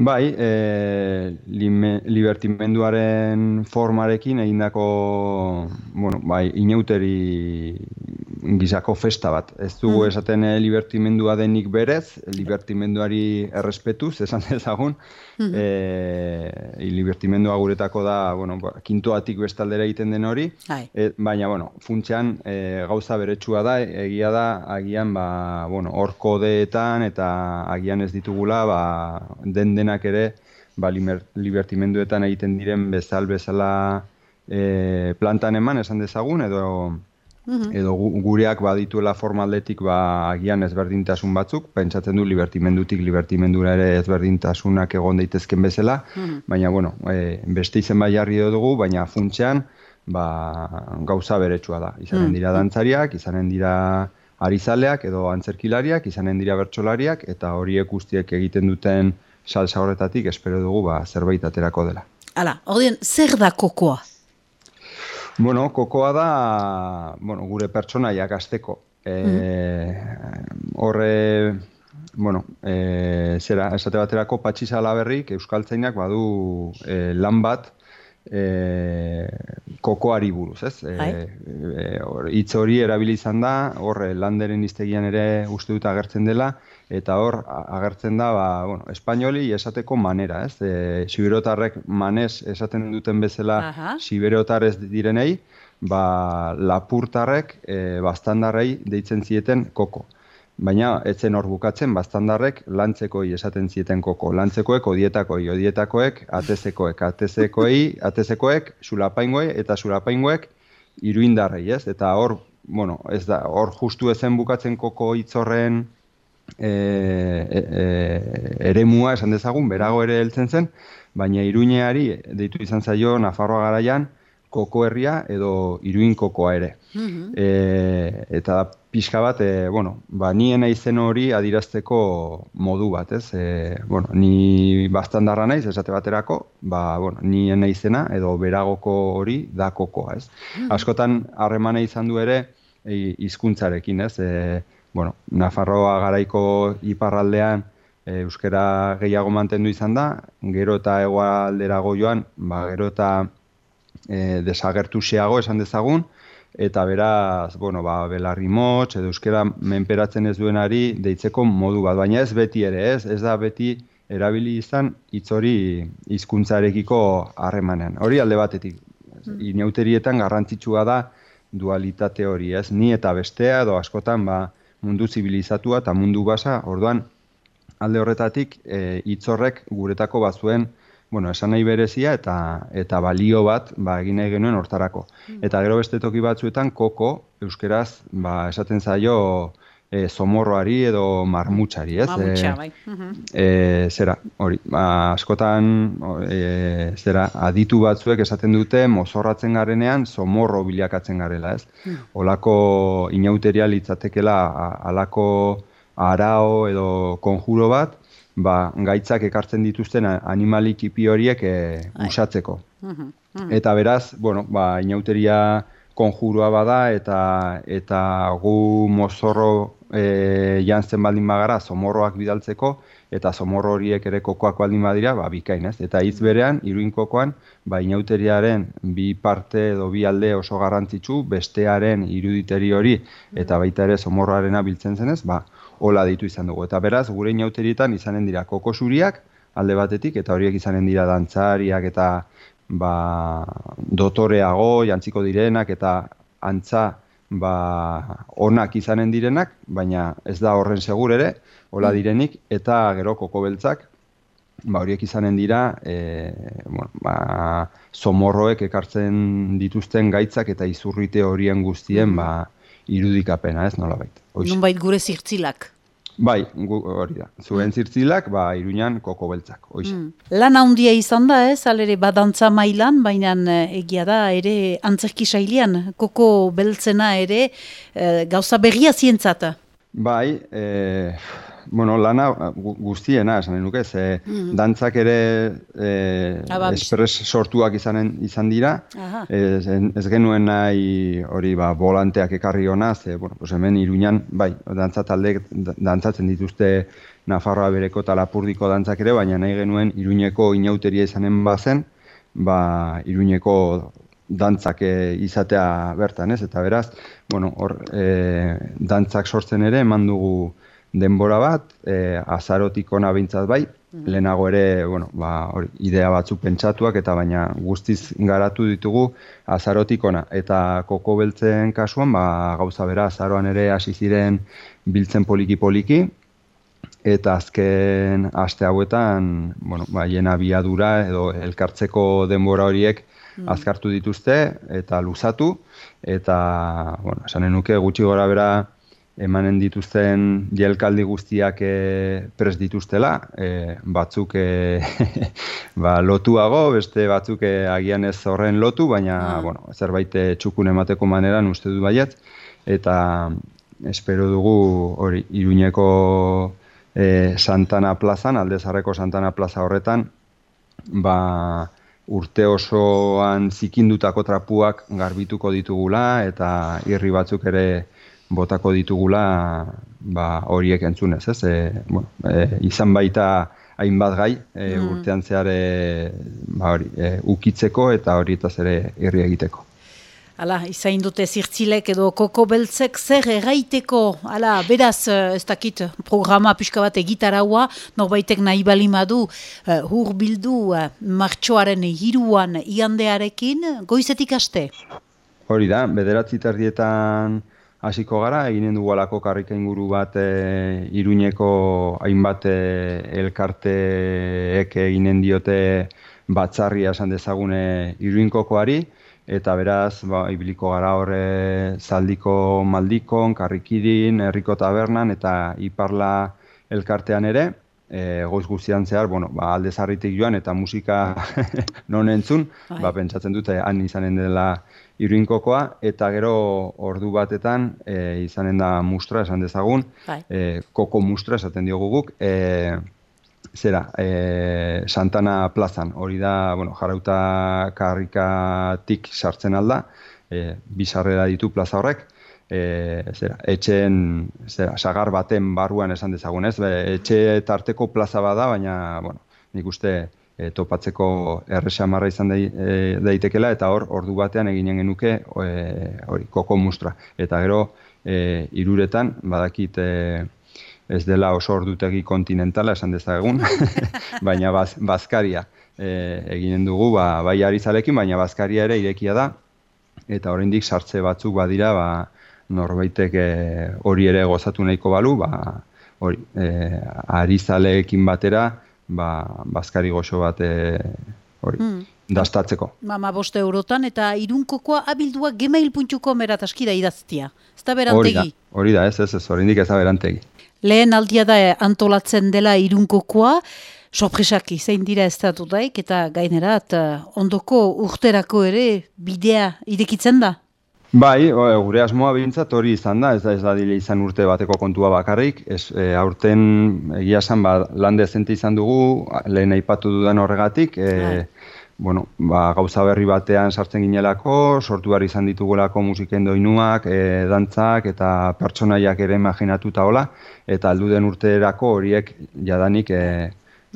Bai, e, libertimenduaren formarekin egindako, bueno, bai, inauteri gizako festa bat. Ez dugu mm. esaten e, libertimendua denik berez, libertimenduari errespetuz, esan ezagun, mm -hmm. libertimendua guretako da, bueno, ba, kintoatik bestaldera egiten den hori, e, baina, bueno, funtsean e, gauza beretsua da, egia da, agian, ba, bueno, hor kodeetan eta agian ez ditugula, ba, den dena ere ba, libertimenduetan egiten diren bezal bezala e, plantan eman esan dezagun edo edo gureak badituela formaldetik ba agian ezberdintasun batzuk. Pentsatzen du libertimendutik libertimendura ere ezberdintasunak egon daitezken bezala. Mhm. baina bueno e, beste izen bai jarri dugu baina funtsean ba, gauza beretsua da. Izanen dira dantzariak izanen dira arizaleak edo antzerkilariak izanen dira bertsolariak eta horiek guztiek egiten duten salsa horretatik espero dugu ba, zerbait aterako dela. Hala, horien, zer da kokoa? Bueno, kokoa da bueno, gure pertsonaiak azteko. E, horre, bueno, e, zera, esate baterako patxiza berrik, euskaltzainak badu e, lan bat, e, kokoari buruz, ez? E, e, itz hori erabili izan da, horre landeren iztegian ere uste dut agertzen dela, eta hor agertzen da ba, bueno, espainoli esateko manera, ez? E, siberotarrek manez esaten duten bezala siberotar ez direnei, ba, lapurtarrek e, bastandarrei deitzen zieten koko. Baina etzen hor bukatzen bastandarrek lantzekoi esaten zieten koko. Lantzekoek odietakoi, odietakoek atezekoek, atezekoei, atezekoek sulapaingoei eta sulapaingoek iruindarrei, ez? Eta hor, bueno, ez da, hor justu ezen bukatzen koko hitzorren e, e, e, eremua esan dezagun, berago ere heltzen zen, baina iruineari deitu izan zaio Nafarroa garaian koko herria edo iruin kokoa ere. Mm eta pixka bat, e, bueno, ba, nien izen hori adirazteko modu bat, ez? E, bueno, ni bastandarra naiz, esate baterako, ba, bueno, nien izena edo beragoko hori da kokoa, ez? Mm Askotan harremana izan du ere hizkuntzarekin, ez? E, bueno, Nafarroa garaiko iparraldean e, euskera gehiago mantendu izan da, gero eta egoalderago joan, ba, gero eta e, desagertu xeago esan dezagun, eta beraz, bueno, ba, belarri motx, edo euskera menperatzen ez duenari deitzeko modu bat, baina ez beti ere, ez, ez da beti erabili izan hitz hori hizkuntzarekiko harremanean. Hori alde batetik, mm. inauterietan garrantzitsua da dualitate hori, ez, ni eta bestea, edo askotan, ba, mundu zibilizatua eta mundu basa, orduan alde horretatik e, itzorrek guretako bazuen bueno, esan nahi berezia eta eta balio bat ba, egin nahi genuen hortarako. Mm. Eta gero beste toki batzuetan koko euskeraz ba, esaten zaio e, somorroari edo marmutxari, ez? Marmutxa, bai. E, zera, hori, ba, askotan, e, zera, aditu batzuek esaten dute, mozorratzen garenean, somorro bilakatzen garela, ez? Mm. Olako inauteria litzatekela, alako arao edo konjuro bat, ba, gaitzak ekartzen dituzten animalik ipi horiek e, usatzeko. Eta beraz, bueno, ba, inauteria konjurua bada eta eta gu mozorro e, jantzen baldin bagara somorroak bidaltzeko eta somorro horiek ere kokoak baldin badira, ba bikain, ez? Eta hitz berean iruin kokoan, ba inauteriaren bi parte edo bi alde oso garrantzitsu, bestearen iruditeri hori eta baita ere somorroarena biltzen zenez, ba hola ditu izan dugu. Eta beraz, gure inauterietan izanen dira koko zuriak alde batetik eta horiek izanen dira dantzariak eta ba, dotoreago jantziko direnak eta antza ba, onak izanen direnak, baina ez da horren segur ere, hola mm. direnik, eta gero koko beltzak, ba, horiek izanen dira, e, bueno, ba, somorroek ekartzen dituzten gaitzak eta izurrite horien guztien, mm. ba, irudikapena, ez nola baita. Nunbait gure zirtzilak. Bai, hori da. Zuen zirtzilak, ba, iruñan koko beltzak, Mm. Lan handia izan da, ez, alere badantza mailan, baina eh, egia da, ere antzerki sailian, koko beltzena ere e, gauza berria zientzata. Bai, e, bueno, lana guztiena, esan nuke, ze mm. dantzak ere e, espres sortuak izanen, izan dira, ez, ez genuen nahi hori ba, volanteak ekarri hona, ze, bueno, pues hemen iruñan, bai, dantza talde dantzatzen dituzte Nafarroa bereko eta Lapurdiko dantzak ere, baina nahi genuen iruñeko inauteria izanen bazen, ba, iruñeko dantzak eh, izatea bertan, ez? Eta beraz, bueno, hor e, dantzak sortzen ere eman dugu denbora bat, e, azarotik ona bintzat bai, mm. lehenago ere, bueno, ba, hori, idea batzuk pentsatuak eta baina guztiz garatu ditugu azarotik ona. Eta koko beltzen kasuan, ba, gauza bera, azaroan ere hasi ziren biltzen poliki-poliki, eta azken aste hauetan, bueno, ba, jena biadura edo elkartzeko denbora horiek Mm. azkartu dituzte eta luzatu eta bueno, esanen nuke gutxi gora bera emanen dituzten jelkaldi guztiak e, pres dituztela, e, batzuk e, ba, lotuago, beste batzuk e, agian ez horren lotu, baina ah. bueno, zerbait txukun emateko maneran uste du baiet, eta espero dugu hori iruñeko e, Santana plazan, aldezarreko Santana plaza horretan, ba, urte osoan zikindutako trapuak garbituko ditugula eta irri batzuk ere botako ditugula ba, horiek entzunez, ez? E, bueno, e, izan baita hainbat gai e, mm. urtean zehar ba, hori, e, ukitzeko eta horietaz ere irri egiteko. Hala, izain dute zirtzilek edo koko beltzek zer erraiteko, hala, beraz, eh, ez dakit, programa pixka bat egitaraua, norbaitek nahi balimadu, uh, hur bildu uh, martxoaren hiruan iandearekin, goizetik aste? Hori da, bederatzi tardietan hasiko gara, eginen dugu alako karrika inguru bat e, iruñeko hainbat e, elkarteek eginen diote batzarria esan dezagune iruinkokoari, eta beraz, ba, ibiliko gara horre zaldiko maldikon, karrikirin, herriko tabernan, eta iparla elkartean ere, e, goiz guztian zehar, bueno, ba, alde zarritik joan, eta musika non entzun, ba, bai. pentsatzen dute, han izanen dela iruinkokoa, eta gero ordu batetan e, izanen da mustra, esan dezagun, bai. e, koko mustra, esaten diogu guk, e, zera, e, Santana plazan, hori da, bueno, jarauta karrikatik sartzen alda, e, bizarrera ditu plaza horrek, e, zera, etxen, zera, sagar baten barruan esan dezagun, ez? etxe tarteko plaza bada, baina, bueno, nik uste e, topatzeko erresamarra izan e, daitekela, eta hor, ordu batean eginen genuke, e, hori, koko mustra. Eta gero, e, iruretan, badakit, e, ez dela oso ordutegi kontinentala esan dezagun, baina baz, bazkaria e, eginen dugu, ba, bai arizalekin, baina bazkaria ere irekia da, eta oraindik sartze batzuk badira, ba, norbaitek hori ere gozatu nahiko balu, ba, hori, e, arizalekin batera, ba, bazkari goxo bat e, hori, hmm. dastatzeko. Mama boste eurotan, eta irunkokoa abildua gemail.com erataskida idaztia. Ez da berantegi? Hori da, hori da ez, ez, ez, hori ez da berantegi lehen aldia da antolatzen dela irunkokoa, sorpresak izan dira daik, eta gainerat eh, ondoko urterako ere bidea irekitzen da? Bai, gure asmoa behintzat hori izan da, ez da ez da dile izan urte bateko kontua bakarrik, ez, e, aurten egia esan ba, lande zente izan dugu, lehen aipatu dudan horregatik, e, bueno, ba, gauza berri batean sartzen ginelako, sortu behar izan ditugulako musiken doinuak, e, dantzak eta pertsonaiak ere imaginatuta hola, eta aldu den urterako horiek jadanik e,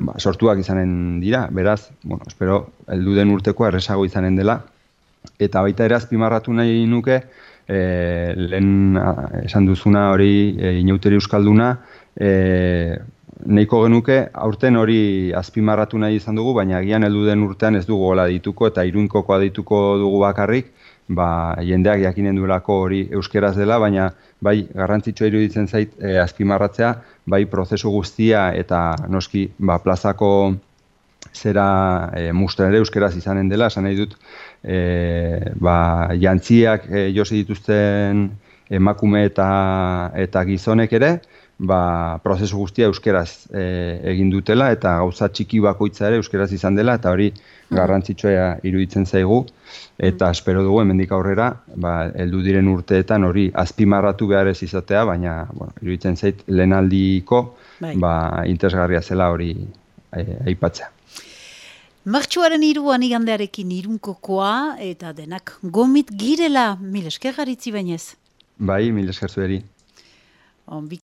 ba, sortuak izanen dira, beraz, bueno, espero, aldu den urteko erresago izanen dela, eta baita ere azpimarratu nahi nuke, e, lehen esan duzuna hori e, inauteri euskalduna, e, nahiko genuke aurten hori azpimarratu nahi izan dugu, baina agian heldu den urtean ez dugu gola dituko eta iruinkokoa dituko dugu bakarrik, ba, jendeak jakinen duelako hori euskeraz dela, baina bai garrantzitsua iruditzen zait e, azpimarratzea, bai prozesu guztia eta noski ba, plazako zera e, ere euskeraz izanen dela, esan nahi dut e, ba, jantziak e, josi dituzten emakume eta, eta gizonek ere, ba, prozesu guztia euskeraz e, egin dutela eta gauza txiki bakoitza ere euskeraz izan dela eta hori mm. garrantzitsua iruditzen zaigu eta mm. espero dugu hemendik aurrera ba heldu diren urteetan hori azpimarratu behar ez izatea baina bueno, iruditzen zait lehenaldiko bai. ba, interesgarria zela hori e, aipatzea. Martxuaren iruan igandearekin irunkokoa eta denak gomit girela mil esker garitzi bainez. Bai, mil esker zueri.